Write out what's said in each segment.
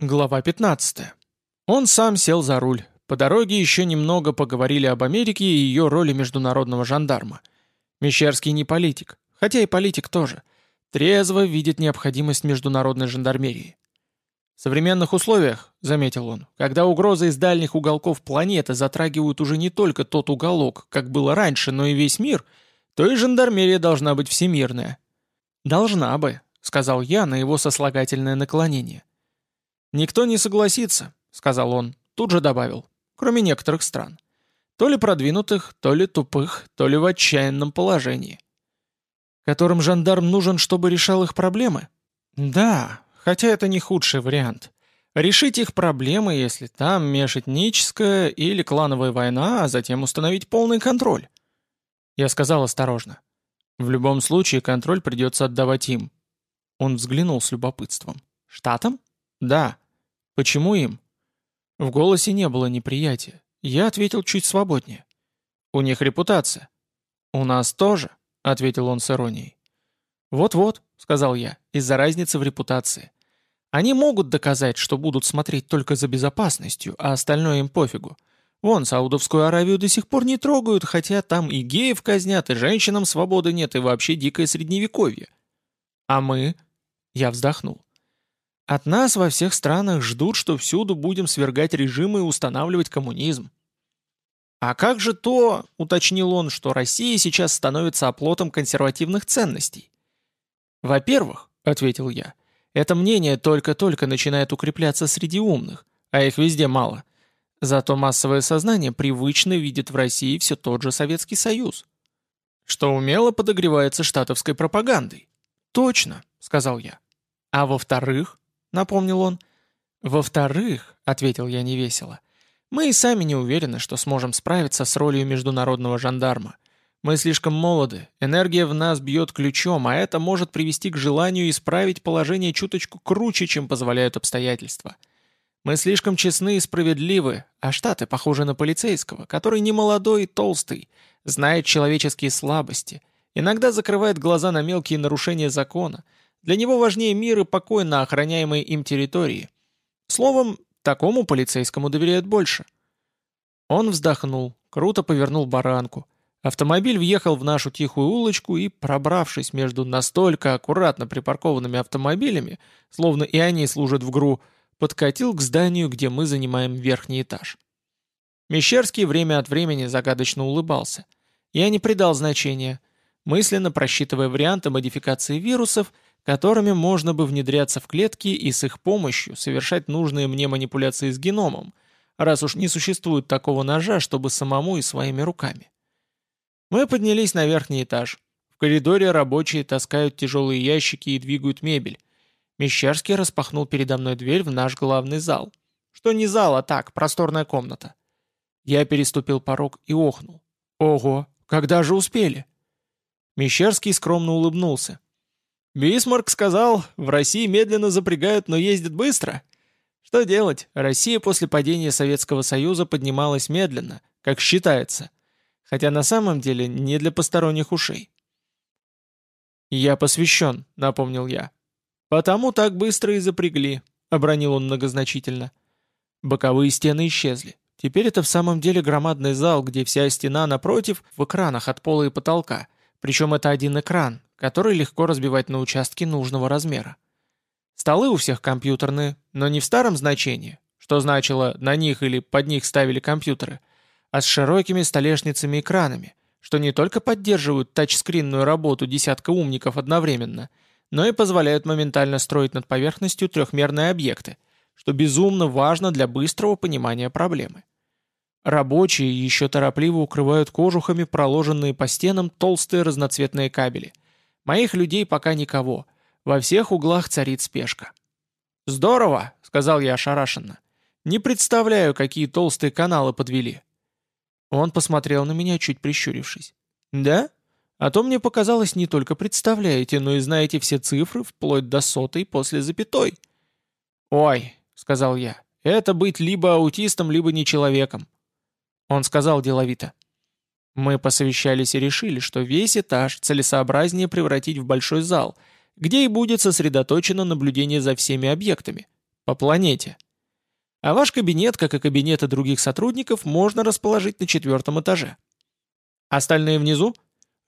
Глава 15. Он сам сел за руль. По дороге еще немного поговорили об Америке и ее роли международного жандарма. Мещерский не политик, хотя и политик тоже. Трезво видит необходимость международной жандармерии. В современных условиях, заметил он, когда угрозы из дальних уголков планеты затрагивают уже не только тот уголок, как было раньше, но и весь мир, то и жандармерия должна быть всемирная. «Должна бы», — сказал я на его сослагательное наклонение. «Никто не согласится», — сказал он, тут же добавил, кроме некоторых стран. То ли продвинутых, то ли тупых, то ли в отчаянном положении. Которым жандарм нужен, чтобы решал их проблемы? Да, хотя это не худший вариант. Решить их проблемы, если там межэтническая или клановая война, а затем установить полный контроль. Я сказал осторожно. В любом случае контроль придется отдавать им. Он взглянул с любопытством. Штатам? Да. Почему им? В голосе не было неприятия. Я ответил чуть свободнее. У них репутация. У нас тоже, ответил он с иронией. Вот-вот, сказал я, из-за разницы в репутации. Они могут доказать, что будут смотреть только за безопасностью, а остальное им пофигу. Вон, Саудовскую Аравию до сих пор не трогают, хотя там и геев казнят, и женщинам свободы нет, и вообще дикое средневековье. А мы? Я вздохнул. От нас во всех странах ждут, что всюду будем свергать режимы и устанавливать коммунизм. «А как же то, — уточнил он, — что Россия сейчас становится оплотом консервативных ценностей?» «Во-первых, — ответил я, — это мнение только-только начинает укрепляться среди умных, а их везде мало. Зато массовое сознание привычно видит в России все тот же Советский Союз, что умело подогревается штатовской пропагандой. «Точно», — сказал я. «А во-вторых, напомнил он. «Во-вторых», — ответил я невесело, — «мы и сами не уверены, что сможем справиться с ролью международного жандарма. Мы слишком молоды, энергия в нас бьет ключом, а это может привести к желанию исправить положение чуточку круче, чем позволяют обстоятельства. Мы слишком честны и справедливы, а Штаты похожи на полицейского, который не молодой и толстый, знает человеческие слабости, иногда закрывает глаза на мелкие нарушения закона, для него важнее мир и покой на охраняемой им территории. Словом, такому полицейскому доверяют больше. Он вздохнул, круто повернул баранку. Автомобиль въехал в нашу тихую улочку и, пробравшись между настолько аккуратно припаркованными автомобилями, словно и они служат в ГРУ, подкатил к зданию, где мы занимаем верхний этаж. Мещерский время от времени загадочно улыбался. Я не придал значения, мысленно просчитывая варианты модификации вирусов — которыми можно бы внедряться в клетки и с их помощью совершать нужные мне манипуляции с геномом, раз уж не существует такого ножа, чтобы самому и своими руками. Мы поднялись на верхний этаж. В коридоре рабочие таскают тяжелые ящики и двигают мебель. Мещерский распахнул передо мной дверь в наш главный зал. Что не зал, а так, просторная комната. Я переступил порог и охнул. Ого, когда же успели? Мещерский скромно улыбнулся. Бисмарк сказал, в России медленно запрягают, но ездят быстро. Что делать? Россия после падения Советского Союза поднималась медленно, как считается. Хотя на самом деле не для посторонних ушей. «Я посвящен», — напомнил я. «Потому так быстро и запрягли», — обронил он многозначительно. Боковые стены исчезли. Теперь это в самом деле громадный зал, где вся стена напротив в экранах от пола и потолка. Причем это один экран, который легко разбивать на участки нужного размера. Столы у всех компьютерные, но не в старом значении, что значило «на них или под них ставили компьютеры», а с широкими столешницами-экранами, что не только поддерживают тачскринную работу десятка умников одновременно, но и позволяют моментально строить над поверхностью трехмерные объекты, что безумно важно для быстрого понимания проблемы. Рабочие еще торопливо укрывают кожухами проложенные по стенам толстые разноцветные кабели – Моих людей пока никого. Во всех углах царит спешка. «Здорово!» — сказал я ошарашенно. «Не представляю, какие толстые каналы подвели». Он посмотрел на меня, чуть прищурившись. «Да? А то мне показалось, не только представляете, но и знаете все цифры, вплоть до сотой после запятой». «Ой», — сказал я, — «это быть либо аутистом, либо не человеком». Он сказал деловито. Мы посовещались и решили, что весь этаж целесообразнее превратить в большой зал, где и будет сосредоточено наблюдение за всеми объектами. По планете. А ваш кабинет, как и кабинеты других сотрудников, можно расположить на четвертом этаже. Остальные внизу?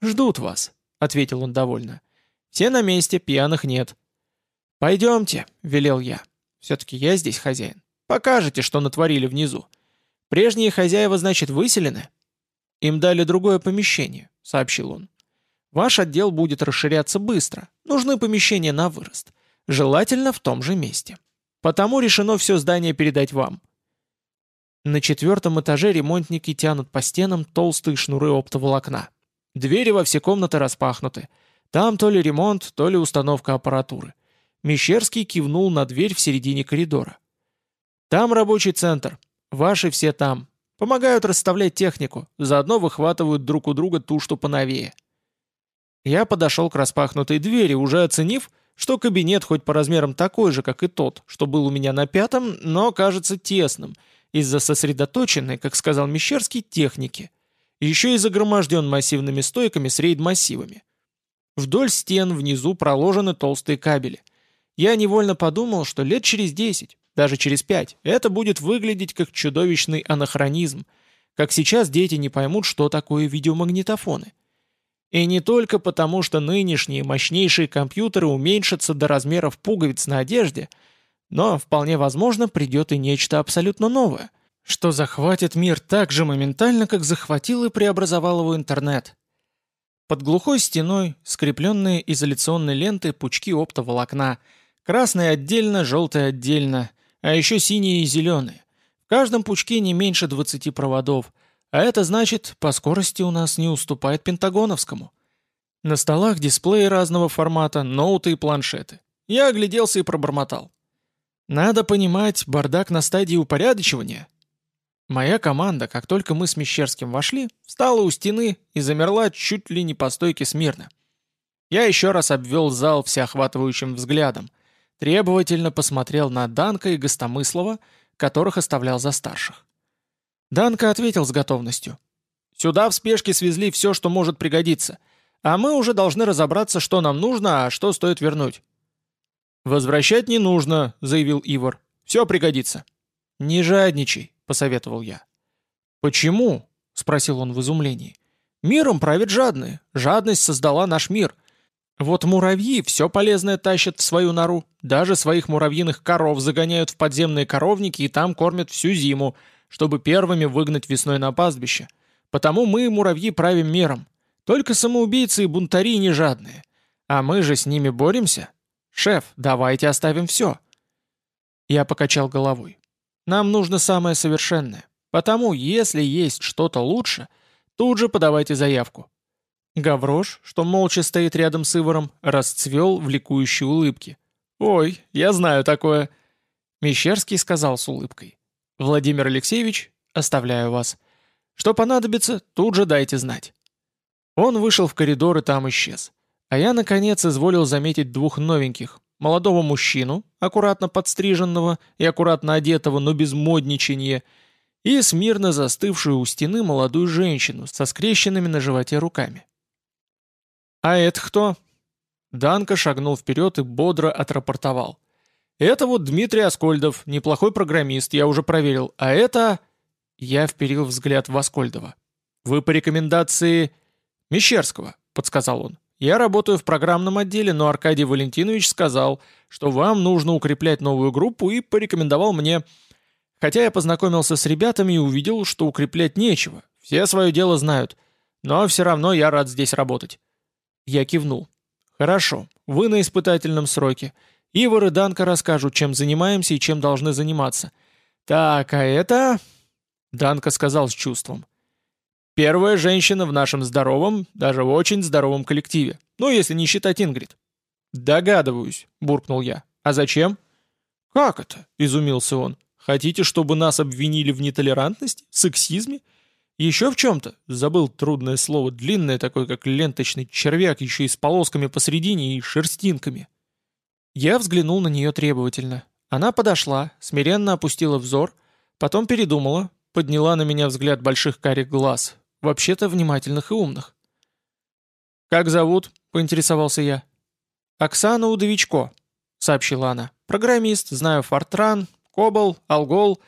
Ждут вас, ответил он довольно. Все на месте, пьяных нет. Пойдемте, велел я. Все-таки я здесь хозяин. Покажете, что натворили внизу. Прежние хозяева, значит, выселены? Им дали другое помещение, сообщил он. Ваш отдел будет расширяться быстро. Нужны помещения на вырост. Желательно в том же месте. Потому решено все здание передать вам. На четвертом этаже ремонтники тянут по стенам толстые шнуры оптоволокна. Двери во все комнаты распахнуты. Там то ли ремонт, то ли установка аппаратуры. Мещерский кивнул на дверь в середине коридора. «Там рабочий центр. Ваши все там. Помогают расставлять технику, заодно выхватывают друг у друга ту, что поновее». Я подошел к распахнутой двери, уже оценив, что кабинет хоть по размерам такой же, как и тот, что был у меня на пятом, но кажется тесным, из-за сосредоточенной, как сказал Мещерский, техники. Еще и загроможден массивными стойками с рейд-массивами. Вдоль стен внизу проложены толстые кабели. Я невольно подумал, что лет через десять, даже через пять, это будет выглядеть как чудовищный анахронизм, как сейчас дети не поймут, что такое видеомагнитофоны. И не только потому, что нынешние мощнейшие компьютеры уменьшатся до размеров пуговиц на одежде, но вполне возможно придет и нечто абсолютно новое, что захватит мир так же моментально, как захватил и преобразовал его интернет. Под глухой стеной скрепленные изоляционной лентой пучки оптоволокна, красные отдельно, желтые отдельно, а еще синие и зеленые. В каждом пучке не меньше 20 проводов – а это значит, по скорости у нас не уступает пентагоновскому. На столах дисплеи разного формата, ноуты и планшеты. Я огляделся и пробормотал. Надо понимать, бардак на стадии упорядочивания. Моя команда, как только мы с Мещерским вошли, встала у стены и замерла чуть ли не по стойке смирно. Я еще раз обвел зал всеохватывающим взглядом, требовательно посмотрел на Данка и Гостомыслова, которых оставлял за старших. Данка ответил с готовностью. «Сюда в спешке свезли все, что может пригодиться, а мы уже должны разобраться, что нам нужно, а что стоит вернуть». «Возвращать не нужно», — заявил Ивар. «Все пригодится». «Не жадничай», — посоветовал я. «Почему?» — спросил он в изумлении. «Миром правят жадные. Жадность создала наш мир. Вот муравьи все полезное тащат в свою нору. Даже своих муравьиных коров загоняют в подземные коровники и там кормят всю зиму, чтобы первыми выгнать весной на пастбище. Потому мы, муравьи, правим миром. Только самоубийцы и бунтари не жадные. А мы же с ними боремся. Шеф, давайте оставим все. Я покачал головой. Нам нужно самое совершенное. Потому, если есть что-то лучше, тут же подавайте заявку. Гаврош, что молча стоит рядом с Иваром, расцвел в ликующей улыбке. «Ой, я знаю такое!» Мещерский сказал с улыбкой. Владимир Алексеевич, оставляю вас. Что понадобится, тут же дайте знать». Он вышел в коридор и там исчез. А я, наконец, изволил заметить двух новеньких. Молодого мужчину, аккуратно подстриженного и аккуратно одетого, но без модничания, и смирно застывшую у стены молодую женщину со скрещенными на животе руками. «А это кто?» Данка шагнул вперед и бодро отрапортовал. Это вот Дмитрий Аскольдов, неплохой программист, я уже проверил. А это...» Я вперил взгляд в Аскольдова. «Вы по рекомендации...» «Мещерского», — подсказал он. «Я работаю в программном отделе, но Аркадий Валентинович сказал, что вам нужно укреплять новую группу и порекомендовал мне. Хотя я познакомился с ребятами и увидел, что укреплять нечего. Все свое дело знают. Но все равно я рад здесь работать». Я кивнул. «Хорошо, вы на испытательном сроке. Ивар и Данка расскажут, чем занимаемся и чем должны заниматься. Так, а это...» Данка сказал с чувством. «Первая женщина в нашем здоровом, даже очень здоровом коллективе. Ну, если не считать Ингрид». «Догадываюсь», — буркнул я. «А зачем?» «Как это?» — изумился он. «Хотите, чтобы нас обвинили в нетолерантности, сексизме? Еще в чем-то?» Забыл трудное слово, длинное такое, как ленточный червяк, еще и с полосками посредине и шерстинками. Я взглянул на нее требовательно. Она подошла, смиренно опустила взор, потом передумала, подняла на меня взгляд больших карих глаз, вообще-то внимательных и умных. «Как зовут?» — поинтересовался я. «Оксана Удовичко». — сообщила она. «Программист, знаю Fortran, COBOL, ALGOL,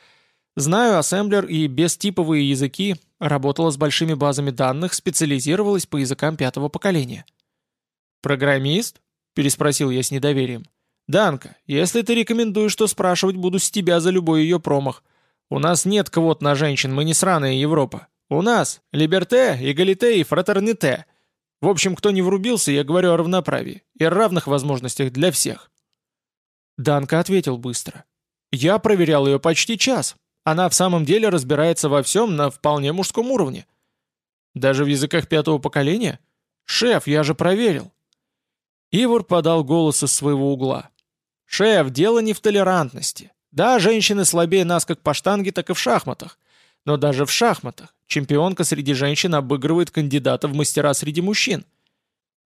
знаю ассемблер и бестиповые языки, работала с большими базами данных, специализировалась по языкам пятого поколения». «Программист?» — переспросил я с недоверием. «Данка, если ты рекомендуешь, то спрашивать буду с тебя за любой ее промах. У нас нет квот на женщин, мы не сраная Европа. У нас либерте, эгалите и фратерните. В общем, кто не врубился, я говорю о равноправии и равных возможностях для всех». Данка ответил быстро. «Я проверял ее почти час. Она в самом деле разбирается во всем на вполне мужском уровне. Даже в языках пятого поколения? Шеф, я же проверил. Ивар подал голос из своего угла. «Шеф, дело не в толерантности. Да, женщины слабее нас как по штанге, так и в шахматах. Но даже в шахматах чемпионка среди женщин обыгрывает кандидата в мастера среди мужчин».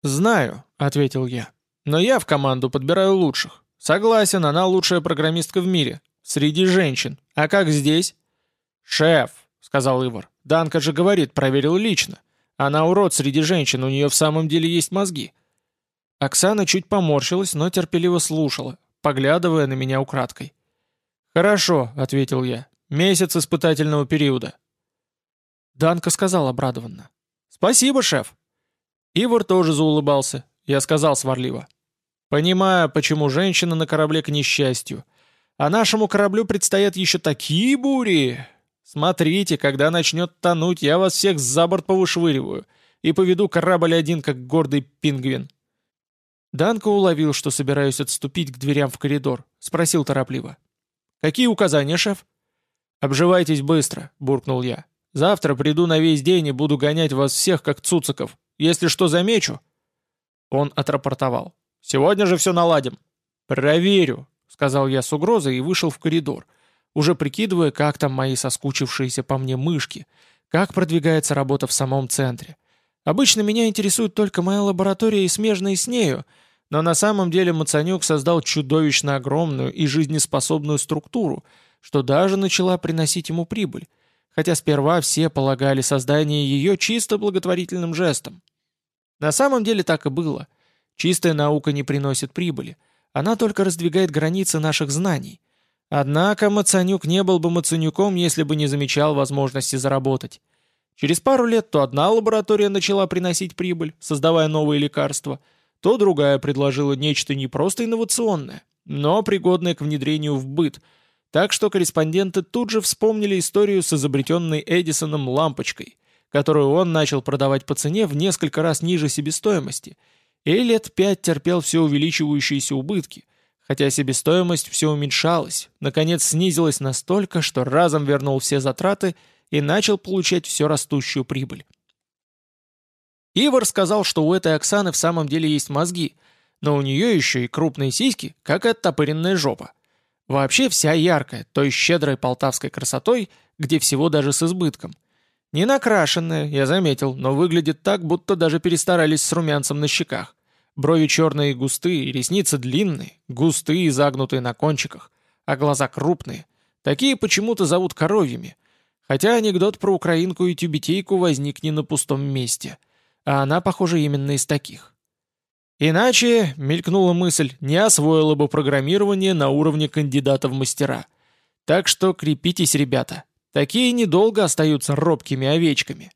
«Знаю», — ответил я. «Но я в команду подбираю лучших. Согласен, она лучшая программистка в мире. Среди женщин. А как здесь?» «Шеф», — сказал Ивар. «Данка же говорит, проверил лично. Она урод среди женщин, у нее в самом деле есть мозги». Оксана чуть поморщилась, но терпеливо слушала, поглядывая на меня украдкой. «Хорошо», — ответил я. «Месяц испытательного периода». Данка сказал обрадованно. «Спасибо, шеф». Ивар тоже заулыбался. Я сказал сварливо. «Понимаю, почему женщина на корабле к несчастью. А нашему кораблю предстоят еще такие бури. Смотрите, когда начнет тонуть, я вас всех за борт повышвыриваю и поведу корабль один, как гордый пингвин». Данко уловил, что собираюсь отступить к дверям в коридор. Спросил торопливо. «Какие указания, шеф?» «Обживайтесь быстро», — буркнул я. «Завтра приду на весь день и буду гонять вас всех, как цуциков. Если что замечу...» Он отрапортовал. «Сегодня же все наладим». «Проверю», — сказал я с угрозой и вышел в коридор, уже прикидывая, как там мои соскучившиеся по мне мышки, как продвигается работа в самом центре. Обычно меня интересует только моя лаборатория и смежные с нею — но на самом деле Мацанюк создал чудовищно огромную и жизнеспособную структуру, что даже начала приносить ему прибыль, хотя сперва все полагали создание ее чисто благотворительным жестом. На самом деле так и было. Чистая наука не приносит прибыли, она только раздвигает границы наших знаний. Однако Мацанюк не был бы Мацанюком, если бы не замечал возможности заработать. Через пару лет то одна лаборатория начала приносить прибыль, создавая новые лекарства – то другая предложила нечто не просто инновационное, но пригодное к внедрению в быт, так что корреспонденты тут же вспомнили историю с изобретенной Эдисоном лампочкой, которую он начал продавать по цене в несколько раз ниже себестоимости, и лет пять терпел все увеличивающиеся убытки, хотя себестоимость все уменьшалась, наконец снизилась настолько, что разом вернул все затраты и начал получать все растущую прибыль. Ивар сказал, что у этой Оксаны в самом деле есть мозги, но у нее еще и крупные сиськи, как оттопыренная жопа. Вообще вся яркая, то есть щедрой полтавской красотой, где всего даже с избытком. Не накрашенная, я заметил, но выглядит так, будто даже перестарались с румянцем на щеках. Брови черные и густые, ресницы длинные, густые и загнутые на кончиках, а глаза крупные. Такие почему-то зовут коровьями. Хотя анекдот про украинку и тюбетейку возник не на пустом месте — а она, похоже, именно из таких. Иначе, мелькнула мысль, не освоила бы программирование на уровне кандидата в мастера. Так что крепитесь, ребята. Такие недолго остаются робкими овечками.